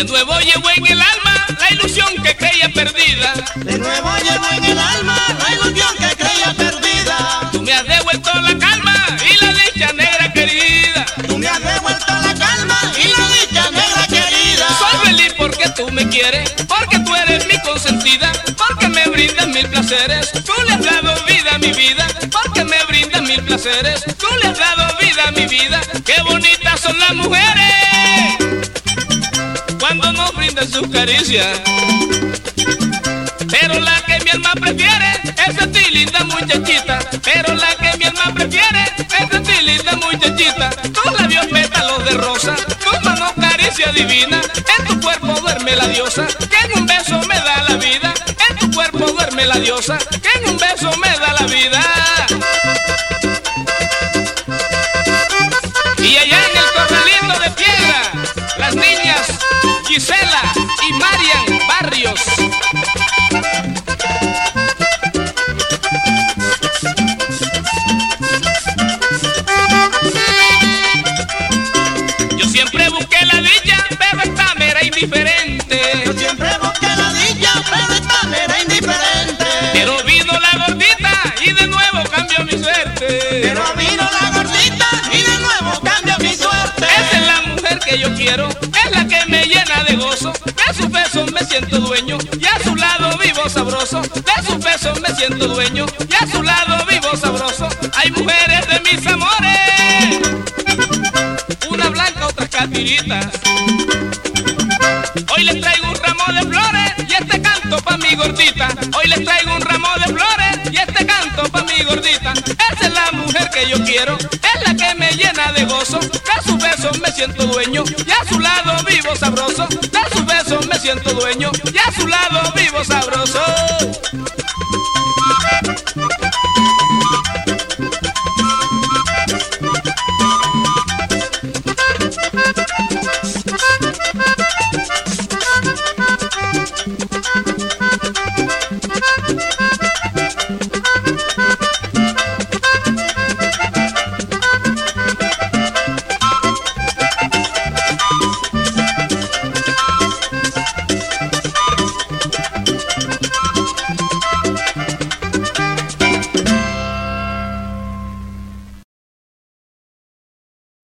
De nuevo llevo en el alma la ilusión que creía perdida. De nuevo llevo en el alma la ilusión que creía perdida. Tú me has devuelto la calma y la dicha negra querida. Tú me has devuelto la calma y la dicha negra querida. Soy feliz porque tú me quieres, porque tú eres mi consentida, porque me brindas mil placeres. Tú le has dado vida a mi vida, porque me brindas mil placeres. Tú le has dado vida a mi vida. Qué bonitas son las mujeres brindan sus caricias. Pero la que mi alma prefiere es a ti, linda muchachita. Pero la que mi alma prefiere es a ti, linda muchachita. Tus labios pétalos de rosa, tus manos caricia divina. En tu cuerpo duerme la diosa, que en un beso me da la vida. En tu cuerpo duerme la diosa, que en un beso me da la vida. Y allá en el corralito de piedra, las niñas Gisela y Marian Barrios. Yo siempre busqué la dicha, pero esta me era indiferente. Yo siempre busqué la dicha, pero esta me era indiferente. Pero vino la gordita y de nuevo cambió mi suerte. Pero vino la gordita y de nuevo cambia mi suerte. Esa es la mujer que yo quiero, de sus besos me siento dueño y a su lado vivo sabroso. De sus besos me siento dueño y a su lado vivo sabroso. Hay mujeres de mis amores, una blanca, otra catiritas. Hoy les traigo un ramo de flores y este canto pa' mi gordita. Yo quiero, es la que me llena de gozo. De sus besos me siento dueño y a su lado vivo sabroso. De sus besos me siento dueño y a su lado vivo sabroso.